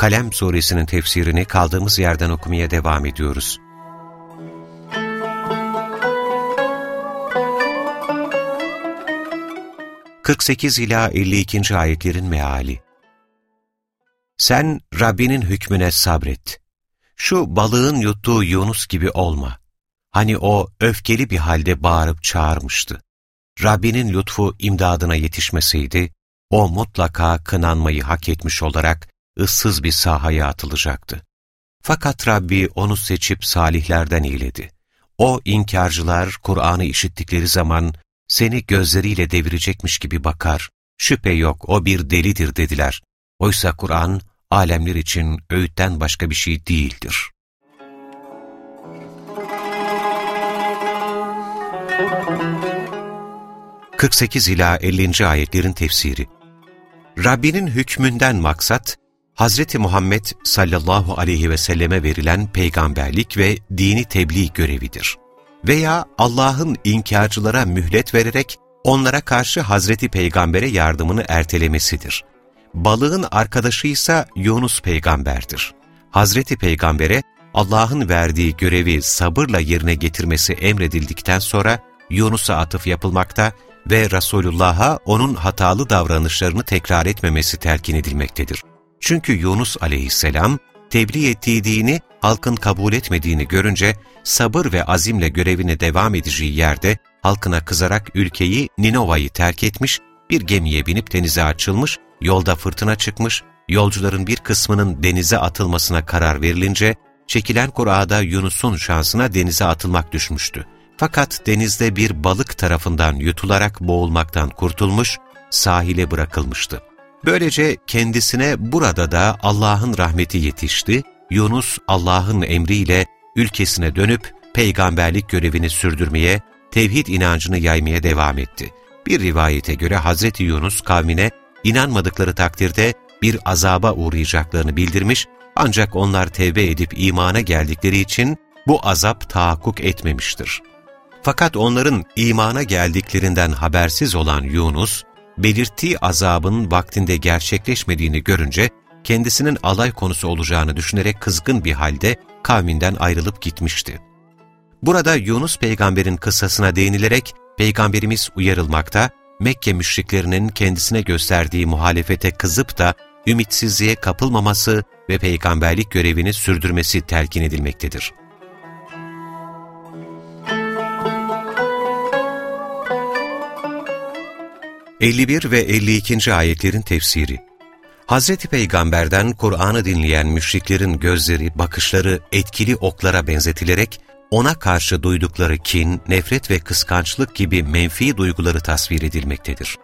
Kalem Suresinin tefsirini kaldığımız yerden okumaya devam ediyoruz. ...48 ila 52. ayetlerin meali. Sen Rabbinin hükmüne sabret. Şu balığın yuttuğu Yunus gibi olma. Hani o öfkeli bir halde bağırıp çağırmıştı. Rabbinin lütfu imdadına yetişmeseydi, o mutlaka kınanmayı hak etmiş olarak ıssız bir sahaya atılacaktı. Fakat Rabbi onu seçip salihlerden eyledi. O inkarcılar Kur'an'ı işittikleri zaman seni gözleriyle devirecekmiş gibi bakar, şüphe yok o bir delidir dediler. Oysa Kur'an alemler için öğütten başka bir şey değildir. Müzik 48 ila 50. ayetlerin tefsiri. Rabbinin hükmünden maksat, Hz. Muhammed sallallahu aleyhi ve selleme verilen peygamberlik ve dini tebliğ görevidir. Veya Allah'ın inkarcılara mühlet vererek onlara karşı Hazreti Peygamber'e yardımını ertelemesidir. Balığın arkadaşı ise Yunus peygamberdir. Hazreti Peygamber'e Allah'ın verdiği görevi sabırla yerine getirmesi emredildikten sonra Yunus'a atıf yapılmakta ve Resulullah'a onun hatalı davranışlarını tekrar etmemesi telkin edilmektedir. Çünkü Yunus aleyhisselam, tebliğ ettiği dini halkın kabul etmediğini görünce sabır ve azimle görevine devam edeceği yerde halkına kızarak ülkeyi Ninova'yı terk etmiş, bir gemiye binip denize açılmış, yolda fırtına çıkmış, yolcuların bir kısmının denize atılmasına karar verilince, çekilen Kur'a'da Yunus'un şansına denize atılmak düşmüştü. Fakat denizde bir balık tarafından yutularak boğulmaktan kurtulmuş, sahile bırakılmıştı. Böylece kendisine burada da Allah'ın rahmeti yetişti, Yunus Allah'ın emriyle ülkesine dönüp peygamberlik görevini sürdürmeye, tevhid inancını yaymaya devam etti. Bir rivayete göre Hazreti Yunus kavmine inanmadıkları takdirde bir azaba uğrayacaklarını bildirmiş ancak onlar tevbe edip imana geldikleri için bu azap tahakkuk etmemiştir. Fakat onların imana geldiklerinden habersiz olan Yunus, belirttiği azabın vaktinde gerçekleşmediğini görünce, kendisinin alay konusu olacağını düşünerek kızgın bir halde kavminden ayrılıp gitmişti. Burada Yunus peygamberin kıssasına değinilerek, Peygamberimiz uyarılmakta, Mekke müşriklerinin kendisine gösterdiği muhalefete kızıp da ümitsizliğe kapılmaması ve peygamberlik görevini sürdürmesi telkin edilmektedir. 51 ve 52. ayetlerin tefsiri Hz. Peygamber'den Kur'an'ı dinleyen müşriklerin gözleri, bakışları etkili oklara benzetilerek ona karşı duydukları kin, nefret ve kıskançlık gibi menfi duyguları tasvir edilmektedir.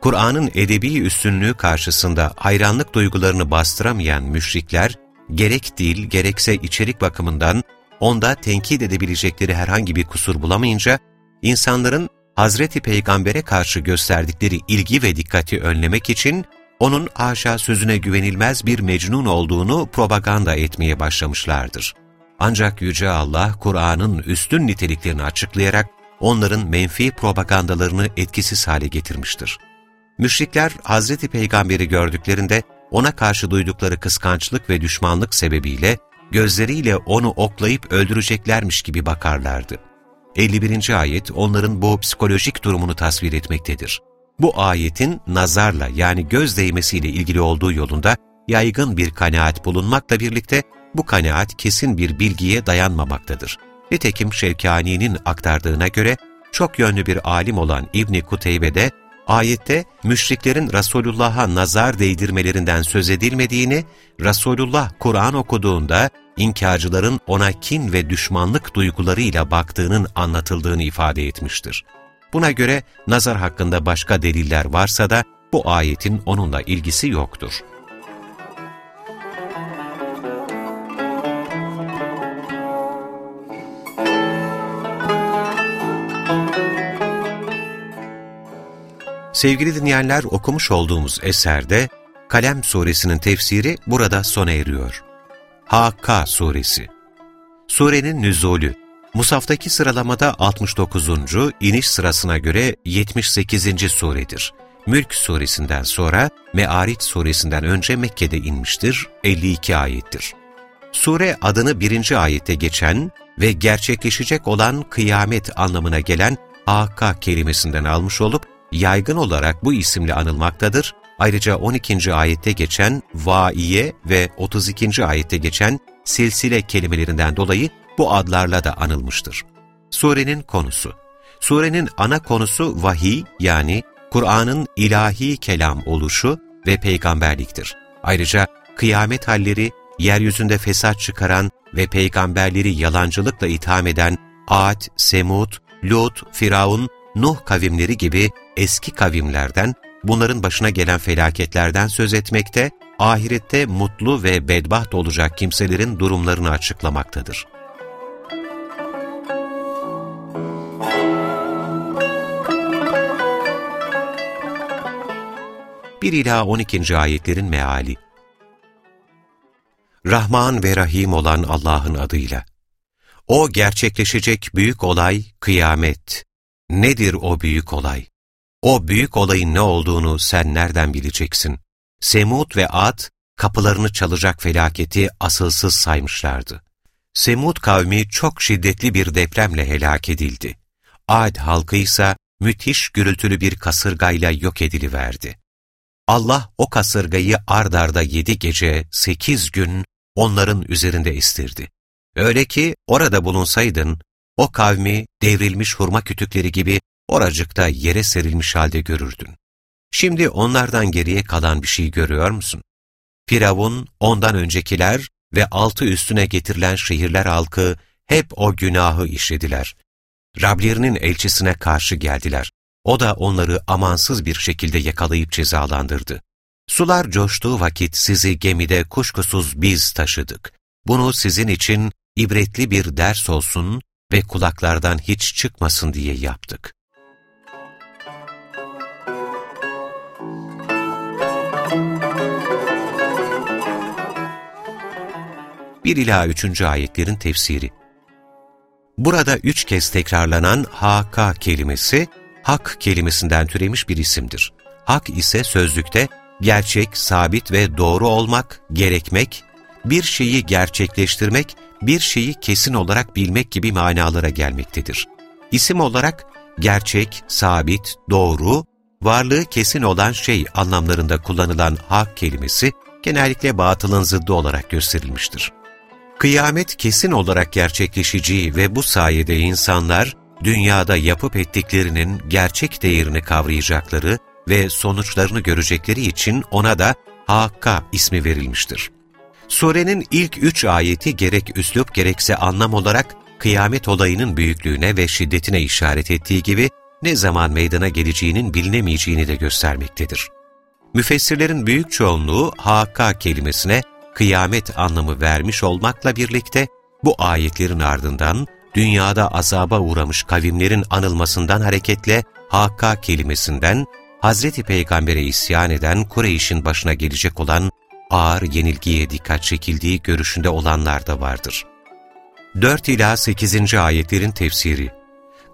Kur'an'ın edebi üstünlüğü karşısında hayranlık duygularını bastıramayan müşrikler, gerek dil gerekse içerik bakımından onda tenkit edebilecekleri herhangi bir kusur bulamayınca, insanların Hazreti Peygamber'e karşı gösterdikleri ilgi ve dikkati önlemek için onun haşa sözüne güvenilmez bir mecnun olduğunu propaganda etmeye başlamışlardır. Ancak Yüce Allah, Kur'an'ın üstün niteliklerini açıklayarak onların menfi propagandalarını etkisiz hale getirmiştir. Müşrikler Hazreti Peygamber'i gördüklerinde ona karşı duydukları kıskançlık ve düşmanlık sebebiyle gözleriyle onu oklayıp öldüreceklermiş gibi bakarlardı. 51. ayet onların bu psikolojik durumunu tasvir etmektedir. Bu ayetin nazarla yani göz değmesiyle ilgili olduğu yolunda yaygın bir kanaat bulunmakla birlikte bu kanaat kesin bir bilgiye dayanmamaktadır. Nitekim Şevkani'nin aktardığına göre çok yönlü bir alim olan İbni Kuteybe ayette müşriklerin Resulullah'a nazar değdirmelerinden söz edilmediğini, Resulullah Kur'an okuduğunda inkarcıların ona kin ve düşmanlık duygularıyla baktığının anlatıldığını ifade etmiştir. Buna göre nazar hakkında başka deliller varsa da bu ayetin onunla ilgisi yoktur. Sevgili dinleyenler okumuş olduğumuz eserde Kalem suresinin tefsiri burada sona eriyor. Hakka suresi Surenin nüzulü Musaftaki sıralamada 69. iniş sırasına göre 78. suredir. Mülk suresinden sonra Me'arit suresinden önce Mekke'de inmiştir, 52 ayettir. Sure adını birinci ayette geçen ve gerçekleşecek olan kıyamet anlamına gelen Hakka kelimesinden almış olup yaygın olarak bu isimle anılmaktadır. Ayrıca 12. ayette geçen vaiye ve 32. ayette geçen silsile kelimelerinden dolayı bu adlarla da anılmıştır. Surenin konusu Surenin ana konusu vahiy yani Kur'an'ın ilahi kelam oluşu ve peygamberliktir. Ayrıca kıyamet halleri, yeryüzünde fesat çıkaran ve peygamberleri yalancılıkla itham eden Ad, Semud, Lut, Firavun, Nuh kavimleri gibi eski kavimlerden, bunların başına gelen felaketlerden söz etmekte, ahirette mutlu ve bedbaht olacak kimselerin durumlarını açıklamaktadır. 1 ila 12. ayetlerin meali. Rahman ve Rahim olan Allah'ın adıyla. O gerçekleşecek büyük olay kıyamet. Nedir o büyük olay? O büyük olayın ne olduğunu sen nereden bileceksin? Semud ve Ad kapılarını çalacak felaketi asılsız saymışlardı. Semud kavmi çok şiddetli bir depremle helak edildi. Ad halkı ise müthiş gürültülü bir kasırgayla yok ediliverdi. Allah o kasırgayı ardarda yedi gece, sekiz gün onların üzerinde istirdi. Öyle ki orada bulunsaydın, o kavmi devrilmiş hurma kütükleri gibi oracıkta yere serilmiş halde görürdün. Şimdi onlardan geriye kalan bir şey görüyor musun? Firavun, ondan öncekiler ve altı üstüne getirilen şehirler halkı hep o günahı işlediler. Rablerinin elçisine karşı geldiler. O da onları amansız bir şekilde yakalayıp cezalandırdı. Sular coştuğu vakit sizi gemide kuşkusuz biz taşıdık. Bunu sizin için ibretli bir ders olsun ve kulaklardan hiç çıkmasın diye yaptık. Bir ila üçüncü ayetlerin tefsiri Burada üç kez tekrarlanan haka kelimesi, hak kelimesinden türemiş bir isimdir. Hak ise sözlükte gerçek, sabit ve doğru olmak, gerekmek, bir şeyi gerçekleştirmek, bir şeyi kesin olarak bilmek gibi manalara gelmektedir. İsim olarak gerçek, sabit, doğru, varlığı kesin olan şey anlamlarında kullanılan hak kelimesi genellikle batılın zıddı olarak gösterilmiştir. Kıyamet kesin olarak gerçekleşeceği ve bu sayede insanlar dünyada yapıp ettiklerinin gerçek değerini kavrayacakları ve sonuçlarını görecekleri için ona da Hakka ismi verilmiştir. Surenin ilk üç ayeti gerek üslup gerekse anlam olarak kıyamet olayının büyüklüğüne ve şiddetine işaret ettiği gibi ne zaman meydana geleceğinin bilinemeyeceğini de göstermektedir. Müfessirlerin büyük çoğunluğu Hakka kelimesine kıyamet anlamı vermiş olmakla birlikte bu ayetlerin ardından dünyada azaba uğramış kavimlerin anılmasından hareketle Hakka kelimesinden Hazreti Peygamber'e isyan eden Kureyş'in başına gelecek olan ağır yenilgiye dikkat çekildiği görüşünde olanlar da vardır. 4 ila 8. ayetlerin tefsiri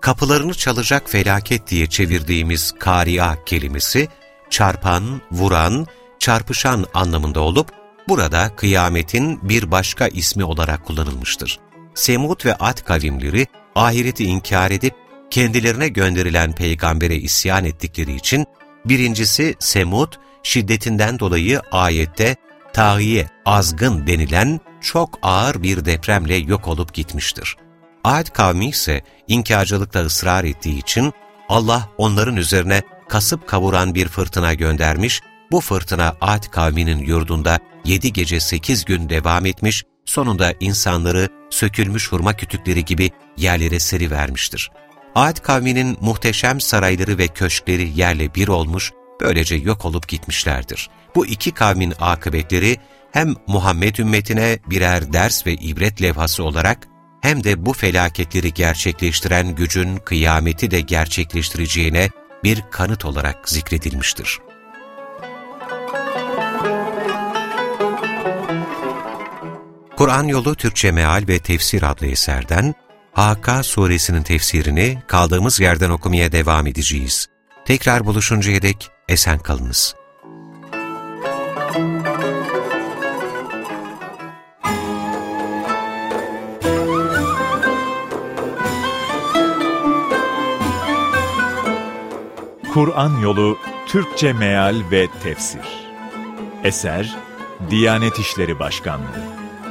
Kapılarını çalacak felaket diye çevirdiğimiz kariya kelimesi, çarpan, vuran, çarpışan anlamında olup, burada kıyametin bir başka ismi olarak kullanılmıştır. Semud ve Ad kavimleri ahireti inkar edip kendilerine gönderilen peygambere isyan ettikleri için birincisi Semud, şiddetinden dolayı ayette tahiye, azgın denilen çok ağır bir depremle yok olup gitmiştir. Ad kavmi ise inkarcılıkta ısrar ettiği için Allah onların üzerine kasıp kavuran bir fırtına göndermiş, bu fırtına Ad kavminin yurdunda yedi gece sekiz gün devam etmiş, sonunda insanları sökülmüş hurma kütükleri gibi yerlere serivermiştir. Ad kavminin muhteşem sarayları ve köşkleri yerle bir olmuş, böylece yok olup gitmişlerdir. Bu iki kavmin akıbetleri hem Muhammed ümmetine birer ders ve ibret levhası olarak hem de bu felaketleri gerçekleştiren gücün kıyameti de gerçekleştireceğine bir kanıt olarak zikredilmiştir. Kur'an Yolu Türkçe Meal ve Tefsir adlı eserden Hakka suresinin tefsirini kaldığımız yerden okumaya devam edeceğiz. Tekrar buluşuncaya dek esen kalınız. Kur'an Yolu Türkçe Meal ve Tefsir Eser Diyanet İşleri Başkanlığı